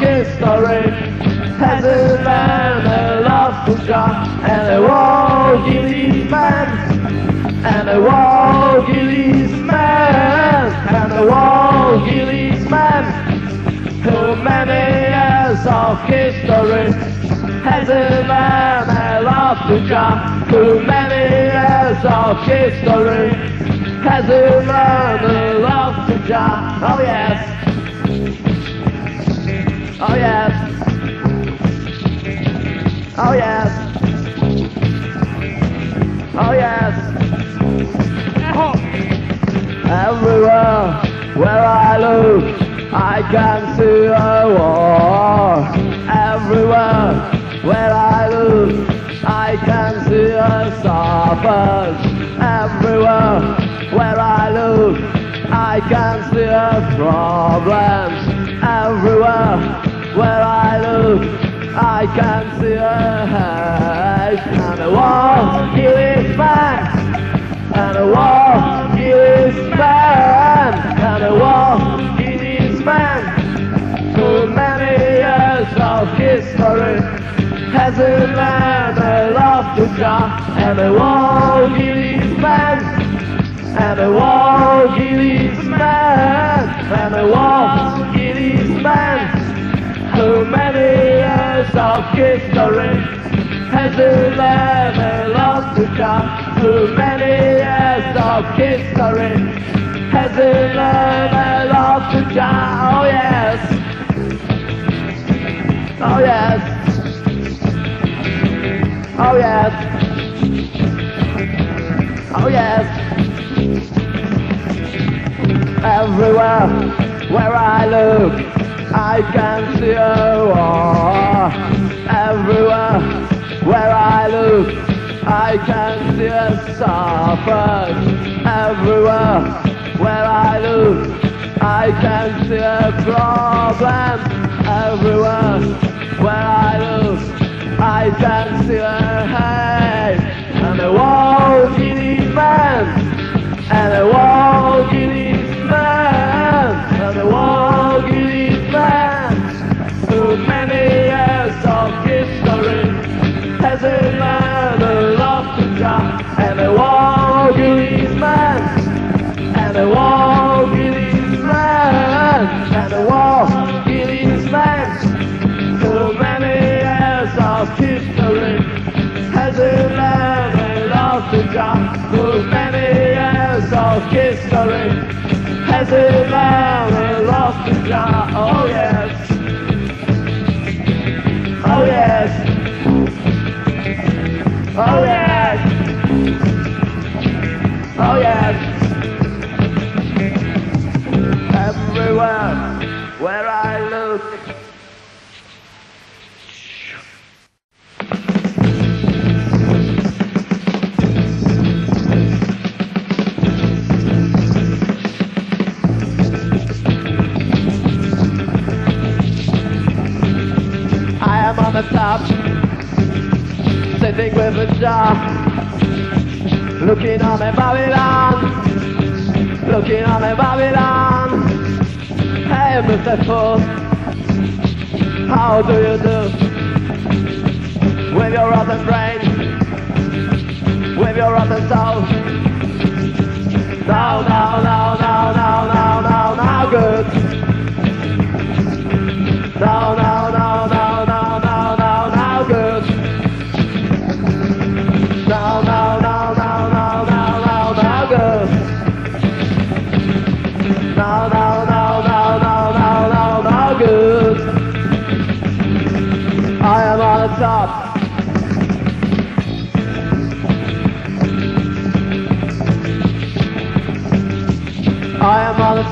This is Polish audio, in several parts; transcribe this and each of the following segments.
history has a man a love to God and a walking is man and a walking is man and a walking is man. Too many years of history has a man a love to God too many years of history has a man a love to God oh yes Everywhere where I look, I can see a war. Everywhere where I look, I can see a suffers. Everywhere where I look, I can see a problems. Everywhere where I look, I can see a house and a wall. He is man, and a wall. As a man I love to jump And I walk in his back And I walk in his back And I walk in his back How many years of history. Has a man I love to jump How many years of history. Has a man I love to jump Oh yes. Oh yes oh yes, oh yes. Everywhere where I look, I can see a war. Everywhere where I look, I can see a suffers. Everywhere where I look, I can see a problem. Everywhere where I look, I eyes and silver hair, and a wall in his hands, and I. wall. History. Has a man a love to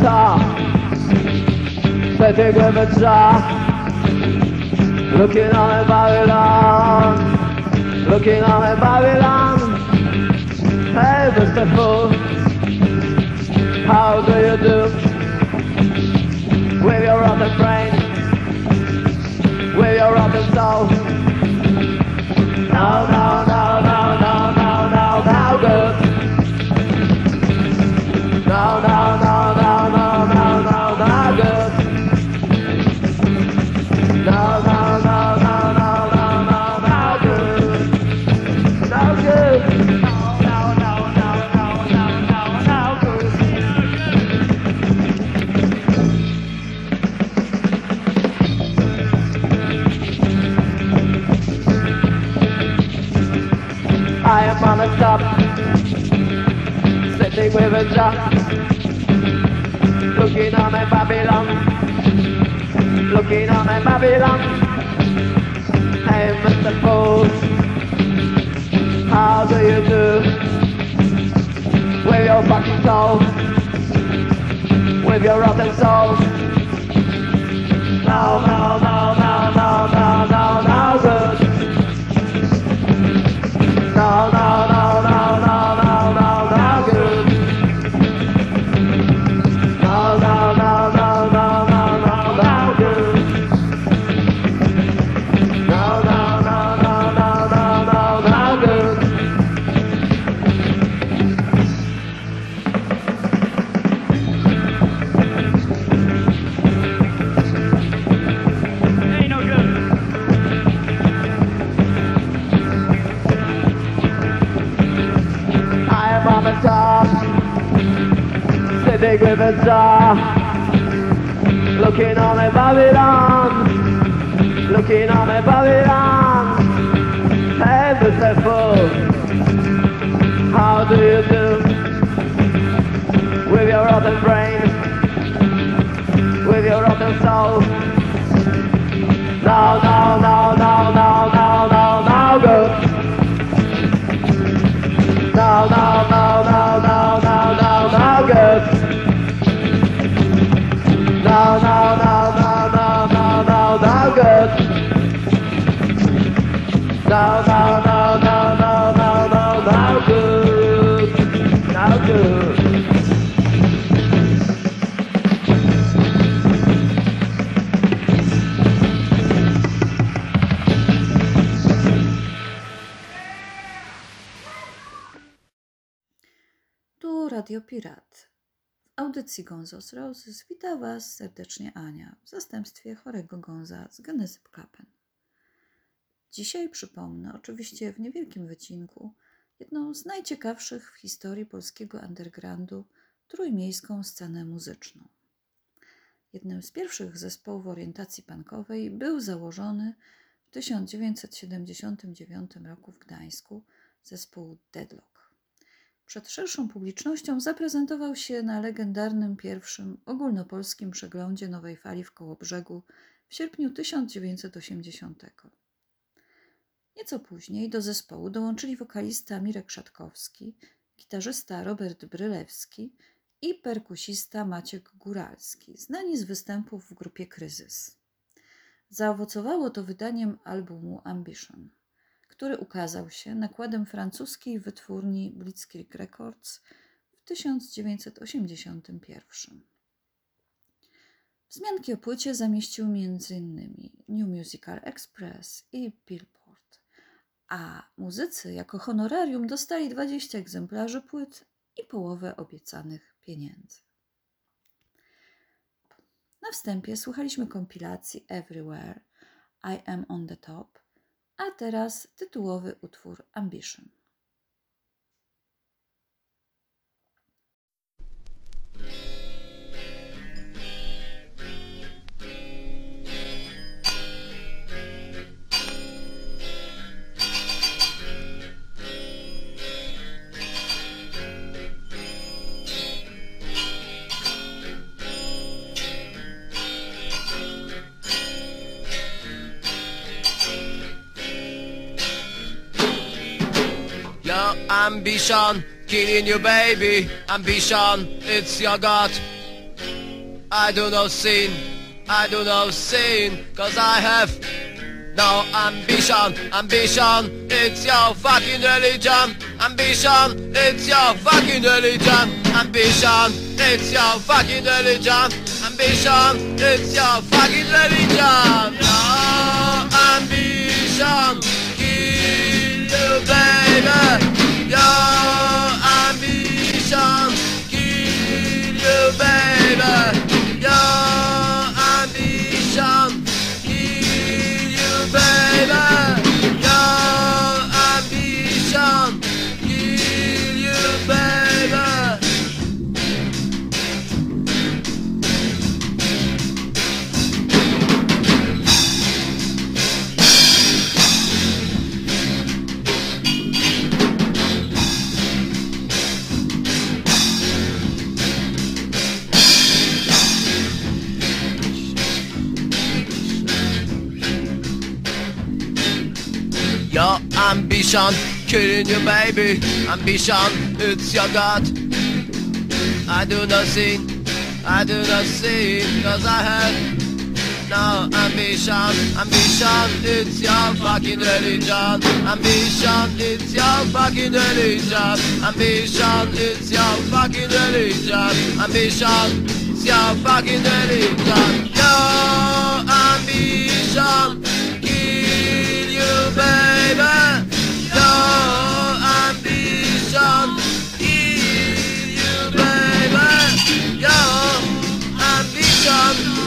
I am on the jar, looking on a Babylon, looking on a Babylon. Hey, Mr. Fool, how do you do? With your rotten brain, with your rotten soul. No, no, no, looking on my Babylon. Hey, Mr. Fool, how do you do with your fucking soul, with your rotten soul? No, no, no, W audycji Gonzos Roses wita Was serdecznie Ania w zastępstwie chorego Gonza z Genezy Klapen. Dzisiaj przypomnę, oczywiście w niewielkim wycinku, jedną z najciekawszych w historii polskiego undergroundu trójmiejską scenę muzyczną. Jednym z pierwszych zespołów orientacji punkowej był założony w 1979 roku w Gdańsku zespół Deadlock. Przed szerszą publicznością zaprezentował się na legendarnym pierwszym ogólnopolskim przeglądzie Nowej Fali w Kołobrzegu w sierpniu 1980. Nieco później do zespołu dołączyli wokalista Mirek Szatkowski, gitarzysta Robert Brylewski i perkusista Maciek Góralski, znani z występów w grupie Kryzys. Zaowocowało to wydaniem albumu Ambition który ukazał się nakładem francuskiej wytwórni Blitzkrieg Records w 1981. Wzmianki o płycie zamieścił m.in. New Musical Express i Billboard, a muzycy jako honorarium dostali 20 egzemplarzy płyt i połowę obiecanych pieniędzy. Na wstępie słuchaliśmy kompilacji Everywhere I Am on the Top, a teraz tytułowy utwór Ambition. Ambition, killing you baby, ambition, it's your God. I do no sin, I do no sin, cause I have no ambition, ambition, it's your fucking religion, ambition, it's your fucking religion, ambition, it's your fucking religion, ambition, it's your fucking religion, your ambition, kill you baby, your ambition, kill you baby, ambition, killing you baby. Ambition, it's your God. I do not sin, I do not sin Cause I have no ambition. Ambition, it's your fucking religion. Ambition, it's your fucking religion. Ambition, it's your fucking religion. Ambition, it's your fucking religion. Your ambition kill you, baby. Ambition kill you, baby. Ambition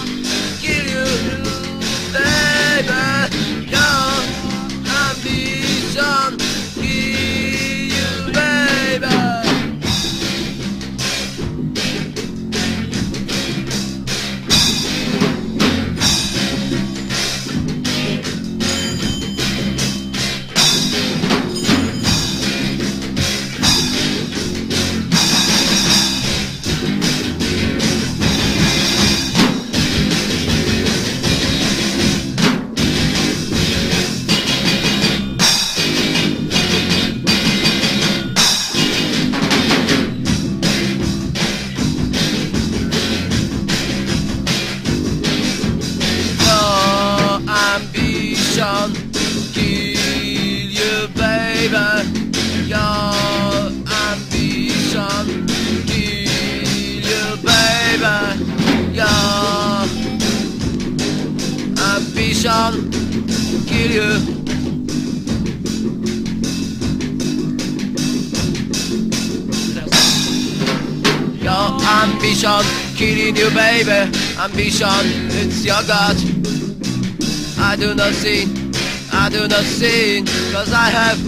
I do not sin, cause I have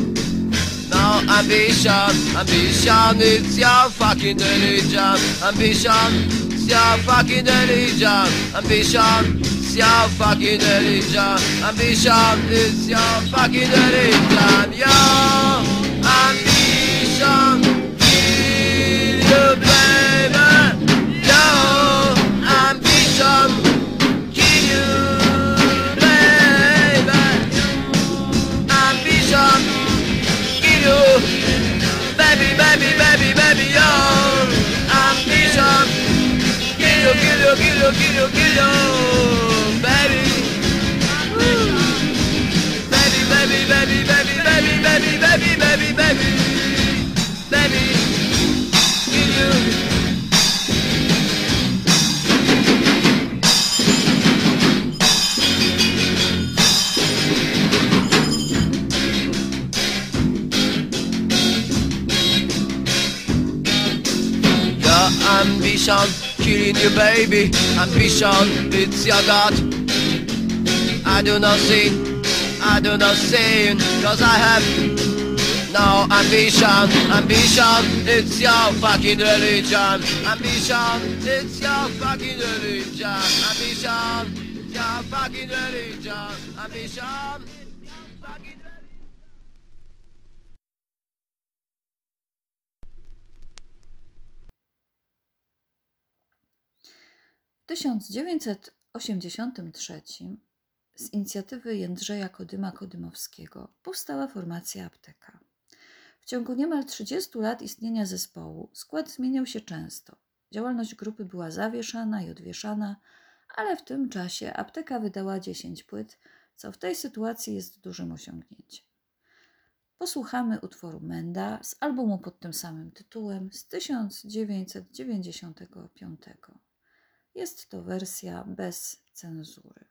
no ambition. Ambition, it's your fucking religion. Ambition, it's your fucking religion. Ambition, it's your fucking religion. Ambition, it's your fucking religion. quiero, quiero, quiero. You, baby. Ambition, it's your God. I do not sin, I do not sin, cause I have no ambition. Ambition, it's your fucking religion. Ambition, it's your fucking religion. Ambition, your fucking religion. Ambition, 1983 z inicjatywy Jędrzeja Kodyma Kodymowskiego powstała formacja Apteka. W ciągu niemal 30 lat istnienia zespołu skład zmieniał się często. Działalność grupy była zawieszana i odwieszana, ale w tym czasie apteka wydała 10 płyt, co w tej sytuacji jest dużym osiągnięciem. Posłuchamy utworu Menda z albumu pod tym samym tytułem z 1995. Jest to wersja bez cenzury.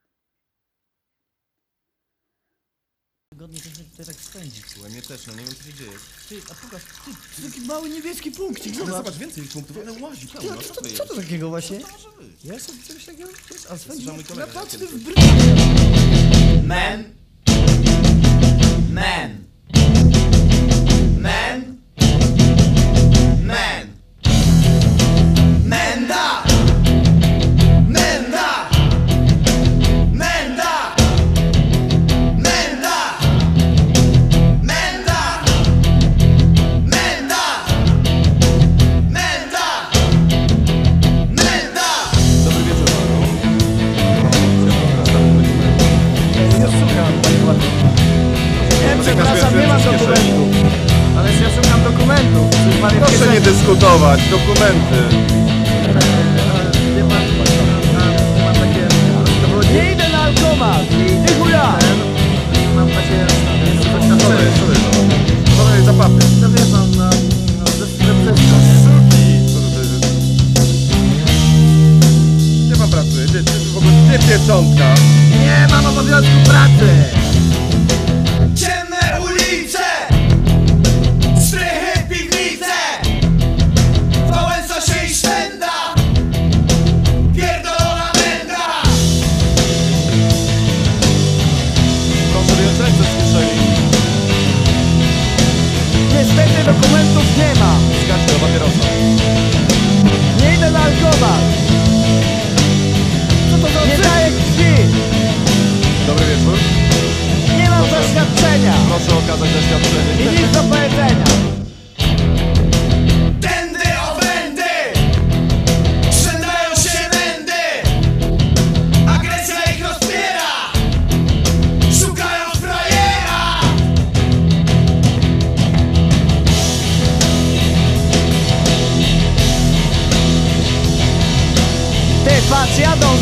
Godnie to się tutaj tak spędzić. Słuchaj, mnie też, no nie wiem co się dzieje. Ty, a pokaż, ty, to taki mały niebieski punkcik, Ale zobacz. zobacz, więcej punktów, ale łazi Ty, pełno, a co co, to jest? co to takiego właśnie? To może być? Ja sobie czegoś takiego, a Słyszał mój kolega napatrzny kiedyś. w. Man. Man.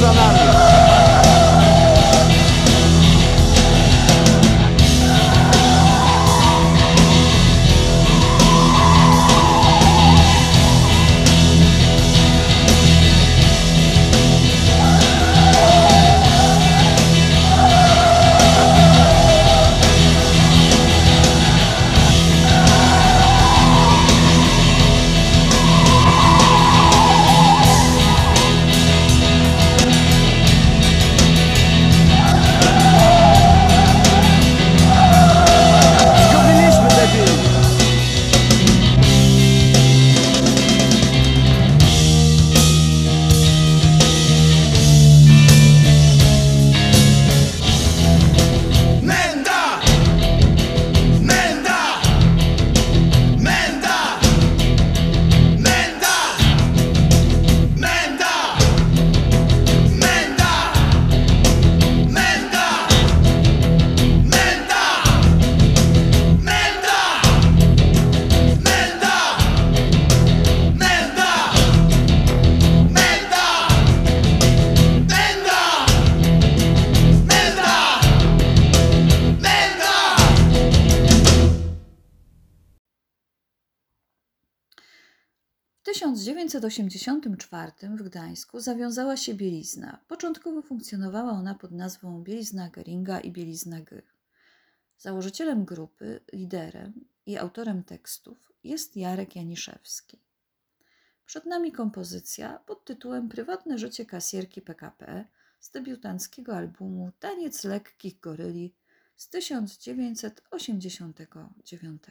Zanardi. 1984 w Gdańsku zawiązała się bielizna. Początkowo funkcjonowała ona pod nazwą Bielizna Geringa i Bielizna G. Założycielem grupy, liderem i autorem tekstów jest Jarek Janiszewski. Przed nami kompozycja pod tytułem Prywatne życie kasjerki PKP z debiutanckiego albumu Taniec lekkich goryli z 1989.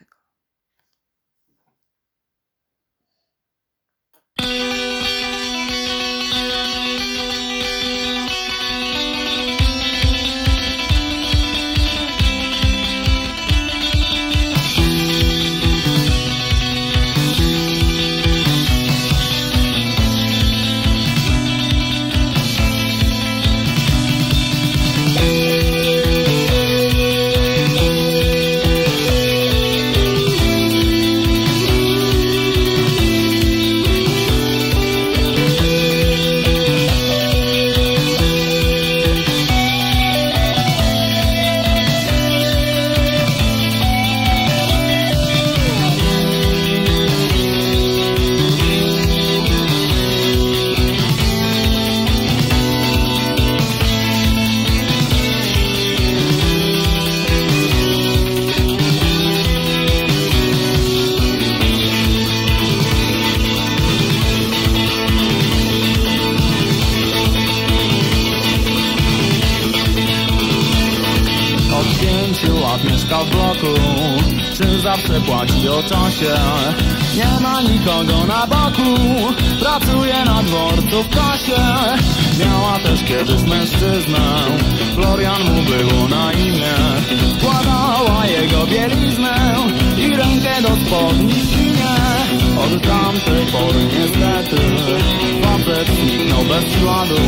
bez śladu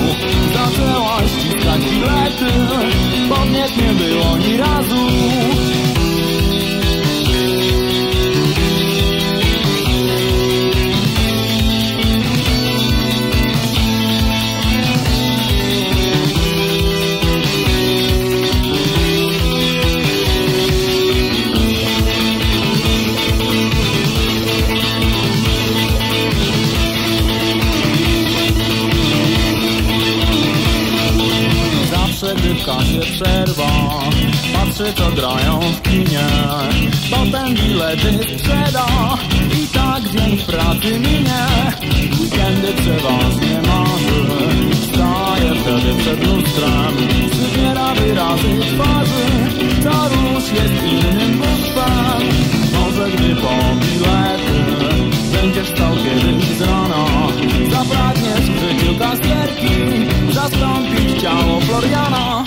Zaczęła ściskać bilety Podnieść nie było ni razu Bilety sprzeda I tak dzień pracy minie. Weekendy przeważnie marzy Staje wtedy przed lustrem. Wybiera wyrazy twarzy. Róż jest innym bóstwem Może gdy po bilety Będziesz stał kiedyś z rana. Zapragniesz w życiu kasjerki Zastąpić ciało Floriana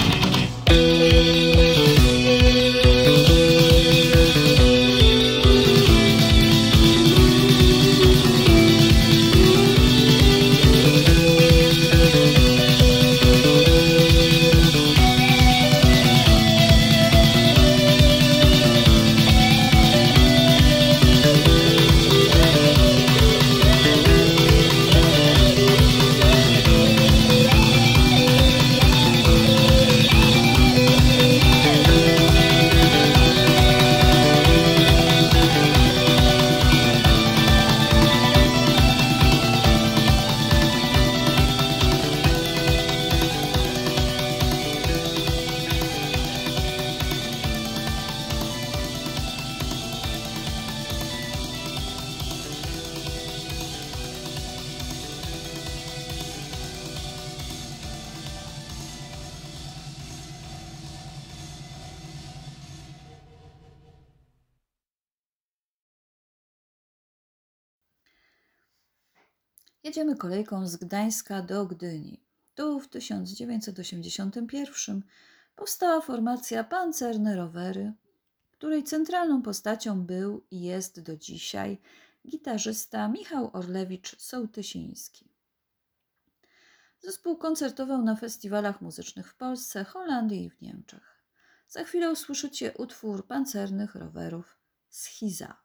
Jedziemy kolejką z Gdańska do Gdyni. Tu w 1981 powstała formacja Pancerne Rowery, której centralną postacią był i jest do dzisiaj gitarzysta Michał Orlewicz-Sołtysiński. Zespół koncertował na festiwalach muzycznych w Polsce, Holandii i w Niemczech. Za chwilę usłyszycie utwór pancernych rowerów Schiza.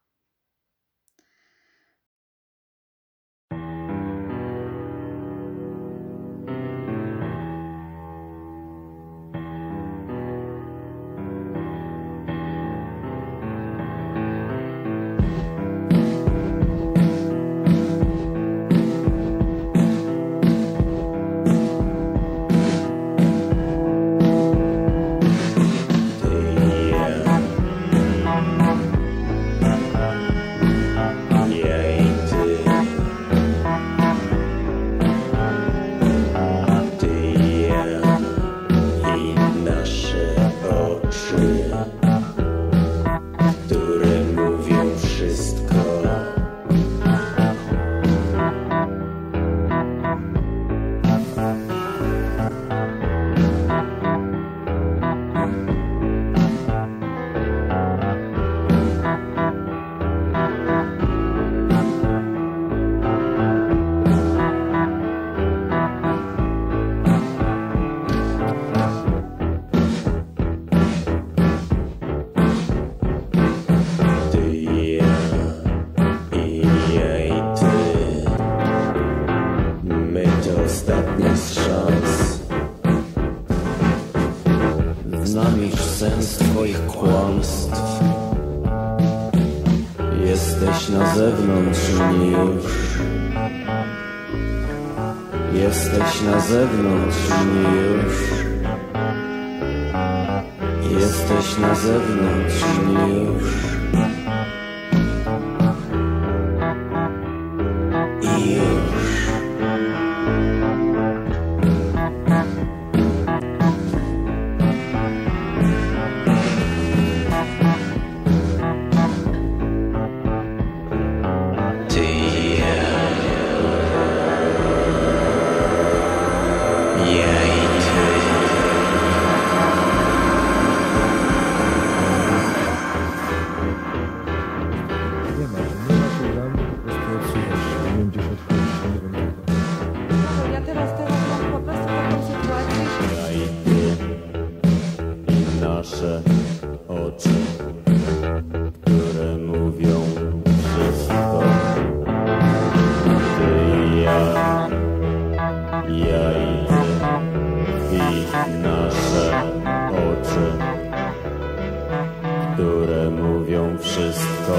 robią wszystko.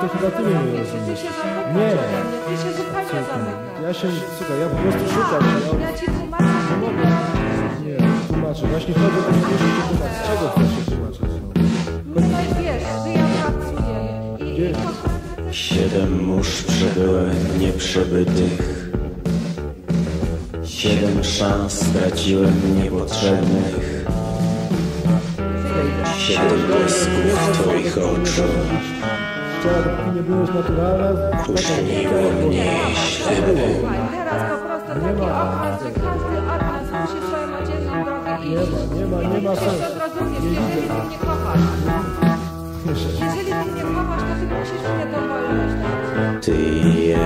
To chyba ty nie rozumiesz. Nie. Ja się, słuchaj, ja po prostu szukam. Ja, ja ci tłumaczę. Nie, tłumaczę. Właśnie chodzi o to, że tłumaczę. Czego chcesz się tłumaczyć? No i wiesz, że ja pracuję. I, i. Siedem mórz przebyłem nieprzebytych Siedem szans straciłem niepotrzebnych Siedem błysków twoich oczu nie Uśniło mnie ślepy Słuchaj, teraz po prostu taki okres, że każdy nas musi swoją oddzielną. Nie ma, nie ma, nie ma sensu. Nie widzę. ty mnie kochasz. Jeżeli ty mnie kochasz, to ty musisz mnie tą wolność dać. Ty Ja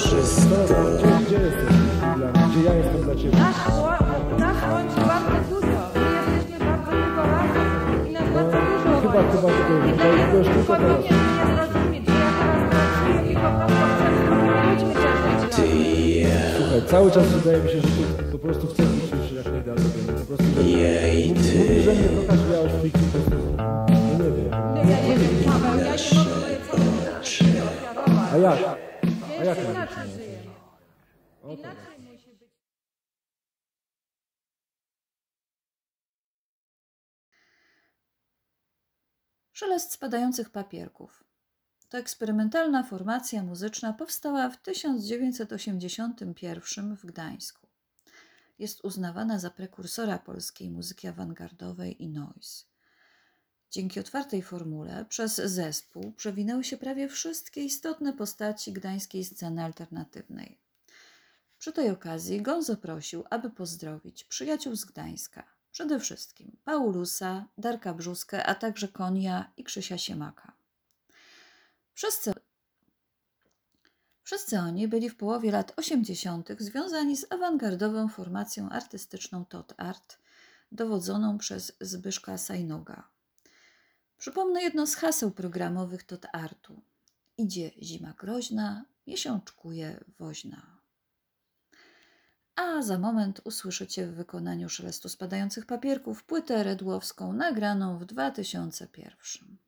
wszystko Gdzie, jesteś? Gdzie ja jestem dla ciebie? Nasz, nasz łączy bardzo dużo. My jesteśmy bardzo razem i nas bardzo dużo Chyba, łączy. chyba I mnie zrozumieć, że ja teraz pracuję i po prostu chcę z ludźmi cieszyć Ty Słuchaj, cały czas wydaje mi się, że ty po prostu chcesz być już jak najdalej. Po prostu Ja i Mówisz, że ty mnie kochasz, ja już w tej. No nie wiem. No ja nie wiem, Paweł, ja nie mogę A jak Być. Szelest spadających papierków. To eksperymentalna formacja muzyczna powstała w 1981 w Gdańsku. Jest uznawana za prekursora polskiej muzyki awangardowej i noise. Dzięki otwartej formule przez zespół przewinęły się prawie wszystkie istotne postaci gdańskiej sceny alternatywnej. Przy tej okazji Gonzo prosił, aby pozdrowić przyjaciół z Gdańska, przede wszystkim Paulusa, Darka Brzuskę, a także Konia i Krzysia Siemaka. Wszyscy, wszyscy oni byli w połowie lat 80. związani z awangardową formacją artystyczną Tot Art, dowodzoną przez Zbyszka Sajnoga. Przypomnę jedno z haseł programowych Tot Artu. Idzie zima groźna, miesiączkuje woźna. A za moment usłyszycie w wykonaniu szelestu spadających papierków płytę redłowską nagraną w 2001.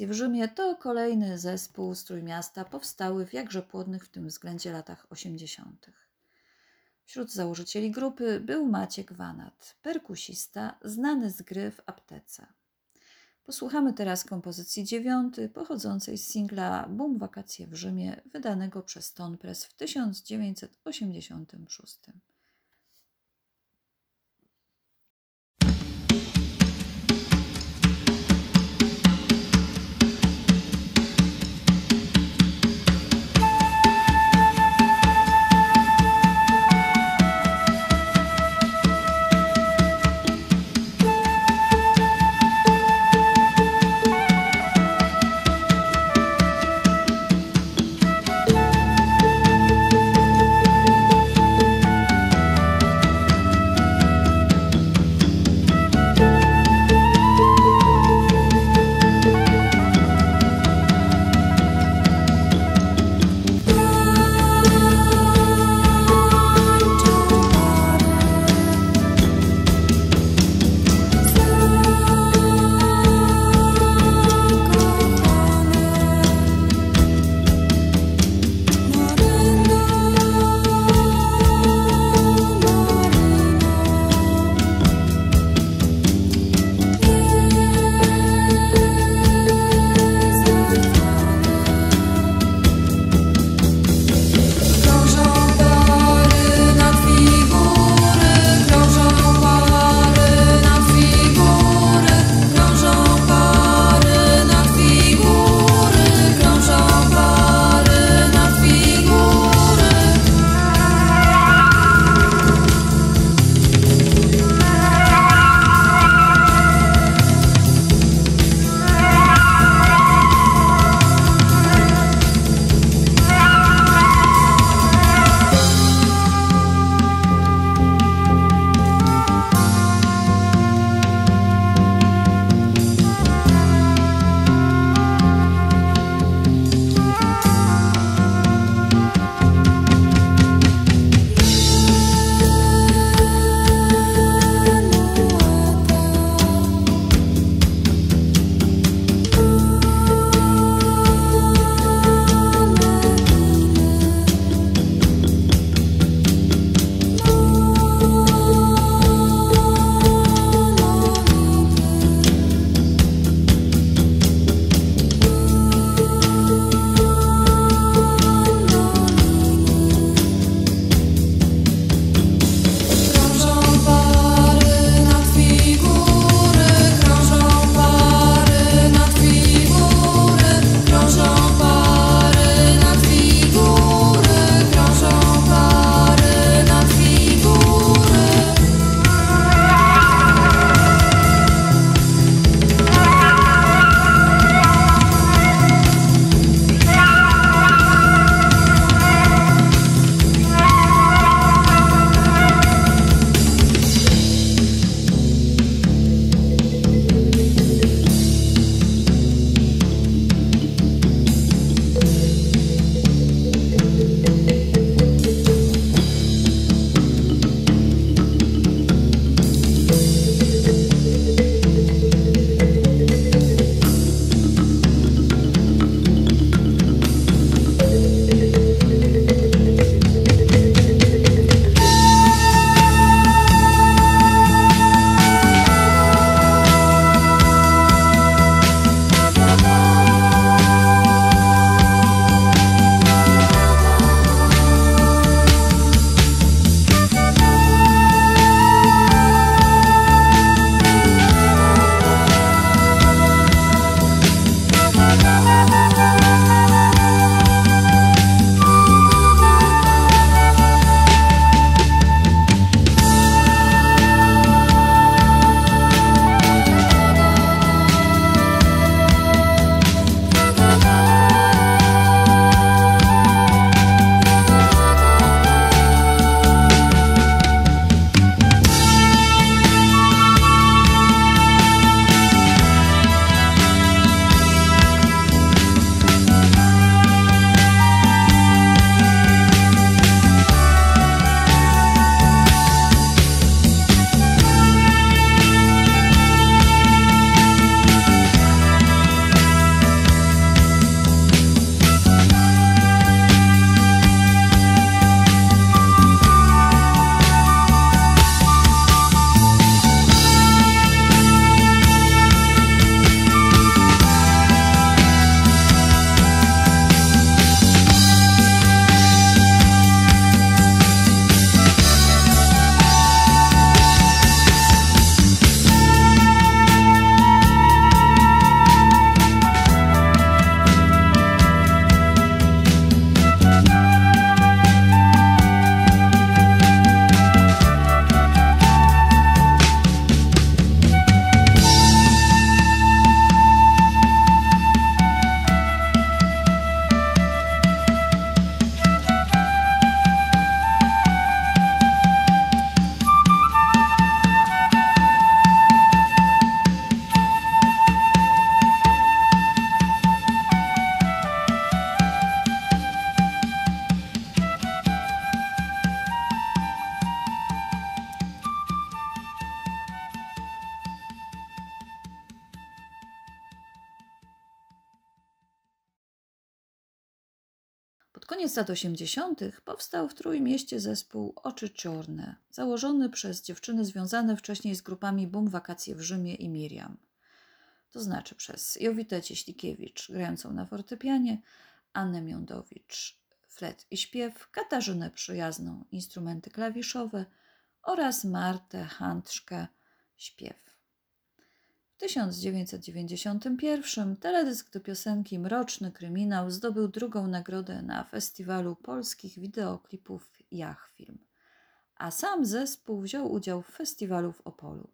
W Rzymie to kolejny zespół z Trójmiasta powstały w jakże płodnych w tym względzie latach 80. Wśród założycieli grupy był Maciek Wanat, perkusista znany z gry w aptece. Posłuchamy teraz kompozycji dziewiąty pochodzącej z singla Boom Wakacje w Rzymie wydanego przez Stone Press w 1986. koniec lat 80. powstał w Trójmieście zespół Oczy Czorne, założony przez dziewczyny związane wcześniej z grupami Bum Wakacje w Rzymie i Miriam. To znaczy przez Jowitę Cieślikiewicz, grającą na fortepianie, Annę Miądowicz, flet i śpiew, Katarzynę Przyjazną, instrumenty klawiszowe oraz Martę Handszkę, śpiew. W 1991 teledysk do piosenki Mroczny Kryminał zdobył drugą nagrodę na Festiwalu Polskich Wideoklipów Jach Film, a sam zespół wziął udział w festiwalu w Opolu.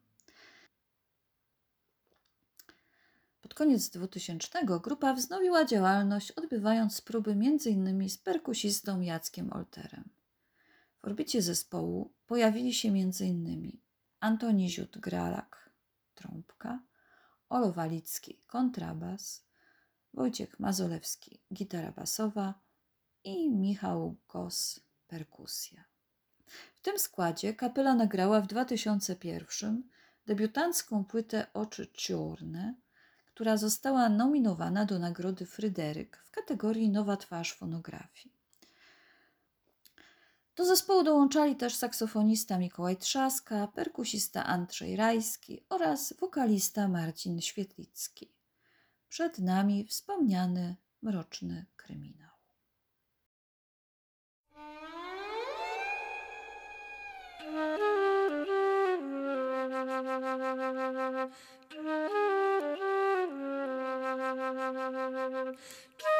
Pod koniec 2000 grupa wznowiła działalność, odbywając próby m.in. z perkusistą Jackiem Olterem. W orbicie zespołu pojawili się m.in. Antoni Ziut-Gralak, trąbka, Olo Walicki, kontrabas, Wojciech Mazolewski, gitara basowa i Michał Gos, perkusja. W tym składzie kapela nagrała w 2001 debiutancką płytę Oczy Ciorne, która została nominowana do nagrody Fryderyk w kategorii Nowa twarz fonografii. Do zespołu dołączali też saksofonista Mikołaj Trzaska, perkusista Andrzej Rajski oraz wokalista Marcin Świetlicki. Przed nami wspomniany mroczny kryminał. Czemu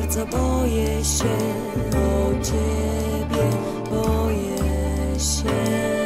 bardzo boję się o ciebie, boję się.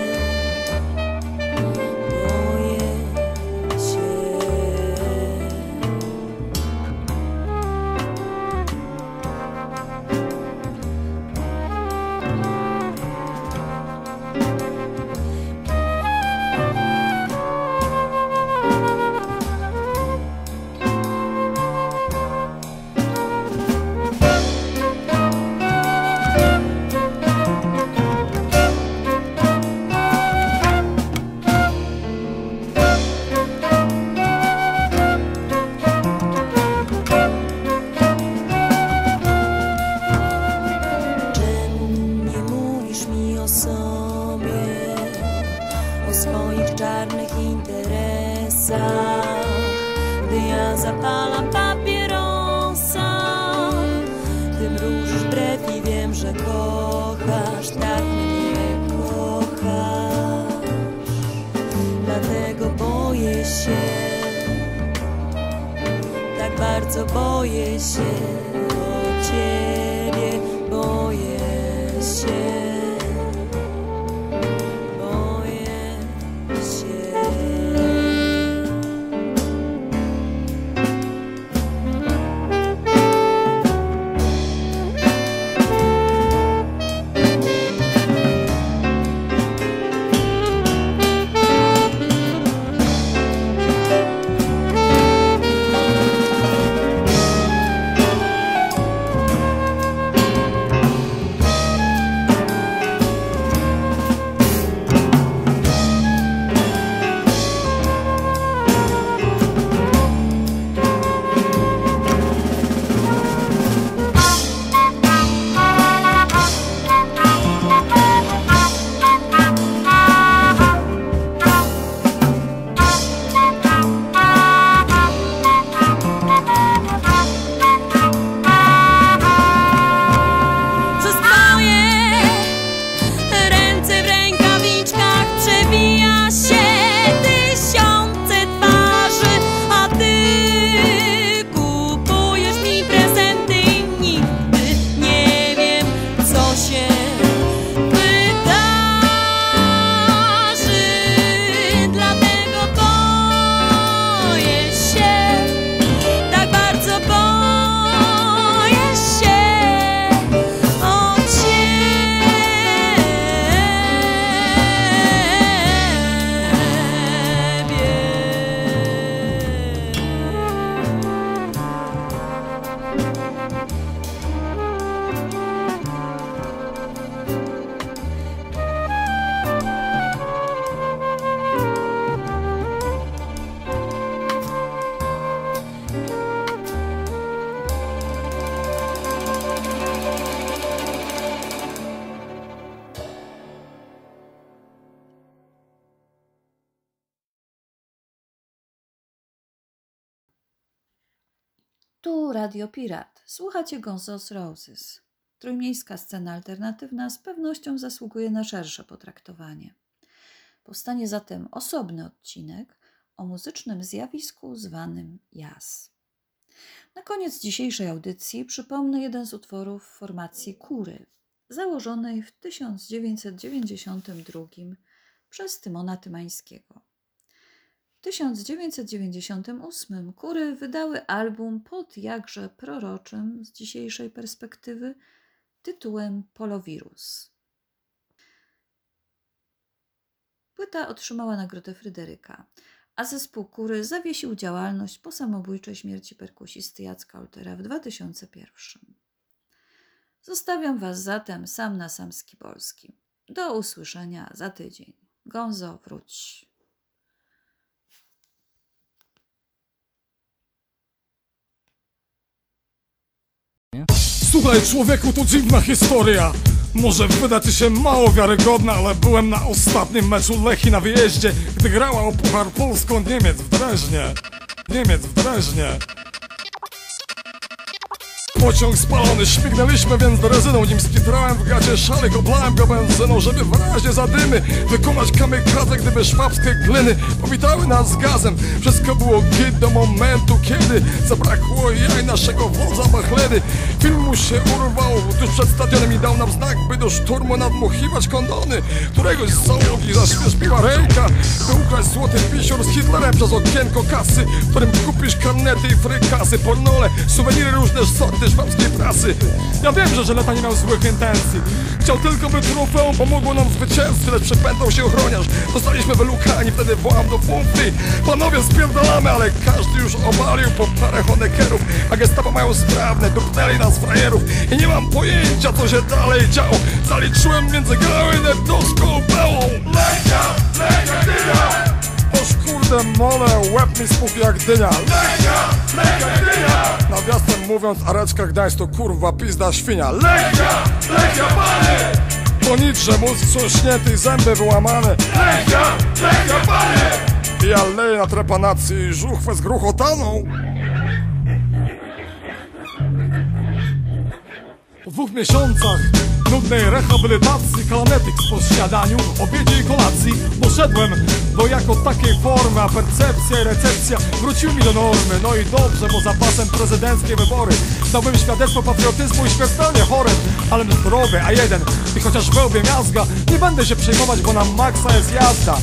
Pirat. Słuchacie Gonzos Roses. Trójmiejska scena alternatywna z pewnością zasługuje na szersze potraktowanie. Powstanie zatem osobny odcinek o muzycznym zjawisku zwanym jazz. Na koniec dzisiejszej audycji przypomnę jeden z utworów formacji Kury, założonej w 1992 przez Tymona Tymańskiego. W 1998 Kury wydały album pod jakże proroczym z dzisiejszej perspektywy tytułem Polowirus. Płyta otrzymała nagrodę Fryderyka, a zespół Kury zawiesił działalność po samobójczej śmierci perkusisty Jacka Oltera w 2001. Zostawiam Was zatem sam na sam z Kibolskim. Do usłyszenia za tydzień. Gonzo, wróć. Słuchaj człowieku, to dziwna historia. Może wyda ci się mało wiarygodna, ale byłem na ostatnim meczu Lechi na wyjeździe Gdy grała o Puchar Polsko-Niemiec w Dreźnie. Niemiec w Dreźnie Pociąg spalony, śmignęliśmy więc drezyną Nim skitrałem w gacie szalik, oblałem go benzyną Żeby w razie zadymy wykonać kamikadze Gdyby szwabskie gliny powitały nas gazem. Wszystko było git do momentu, kiedy Zabrakło jaj naszego wodza Machledy Film mu się urwał tuż przed stadionem I dał nam znak, by do szturmu nadmuchiwać kondony. Któregoś z załogi zaśmieszbiła ręka By ukraść złoty pisior z Hitlerem przez okienko kasy W którym kupisz karnety i frykasy Pornole, suweniry różne sorty szwabskiej prasy. Ja wiem, że Żeleta nie miał złych intencji. Chciał tylko, by trofeum pomogło nam zwycięstwie Lecz przepętał się ochroniarz. Zostaliśmy wylukani, wtedy wołam do funkcji Panowie spierdalamy, ale każdy już obalił po parę honekerów. A gestapo mają sprawne, dupnęli nas frajerów. I nie mam pojęcia, co się dalej działo. Zaliczyłem między gały nerdowską pełą Lechia, Lechia, Dynia Kurde mole, łeb mi spuchł jak dynia. Lechia, Lechia, Dynia. Nawiasem mówiąc, Areczka Gdańsk to kurwa pizda świnia. Lechia, Lechia, panie To nic, że mózg trząśnięty i zęby wyłamane. Lechia, Lechia, panie I ja leję na trepanacji i żuchwę z gruchotaną. Po dwóch miesiącach nudnej rehabilitacji Kalametyks po śniadaniu, obiedzie i kolacji Poszedłem do jako takiej formy A percepcja i recepcja wróciły mi do normy. No i dobrze, bo za pasem prezydenckie wybory Dałbym świadectwo patriotyzmu i śmiertelnie chorym Ale zdrowy, a jeden I chociaż wełbie miazga Nie będę się przejmować, bo na maksa jest jazda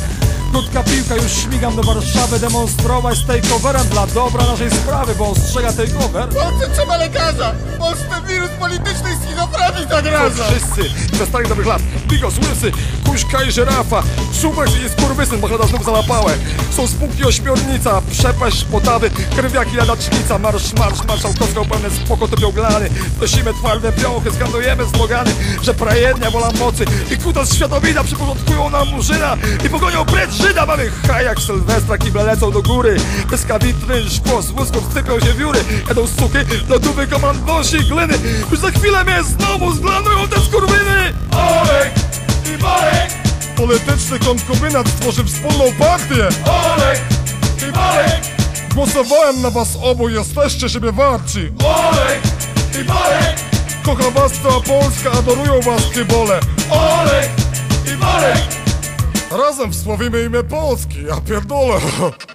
Krótka piłka, już śmigam do Warszawy Demonstrować takeoverem dla dobra naszej sprawy Bo ostrzega takeover Polsce trzeba lekarza! Polsce wirus politycznej schizofrenii zagraża! Wszyscy ze starych dobrych lat Bigos, Łysy, Kuśka i Żyrafa. Szubek i Skurwysyn, bo znów załapałe Są spółki ośmiornica, przepaść potawy Krwiaki ladacznica, marsz, marsz Marszałkowską pełne spoko to białglany Prosimy twarde piąchy, skandujemy slogany Że prajednia wola mocy i kutas światomida Przyporządkują nam murzyna i pogonią precz Żyda. Mamy haj jak Sylwestra, kible lecą do góry. Pyska witryn, szkło z wózków sypią się wióry. Jadą suki, lodówy komandosi gliny. Już za chwilę mnie znowu zglanują te skurwyny. Olek i Marek. Polityczny konkubinat stworzy wspólną partię. Olek i Marek. Głosowałem na was obu, jesteście siebie warci. Olek i Marek. Kocha was cała Polska, adorują was kybole Olek i Marek. Razem wsławimy imię Polski, ja pierdolę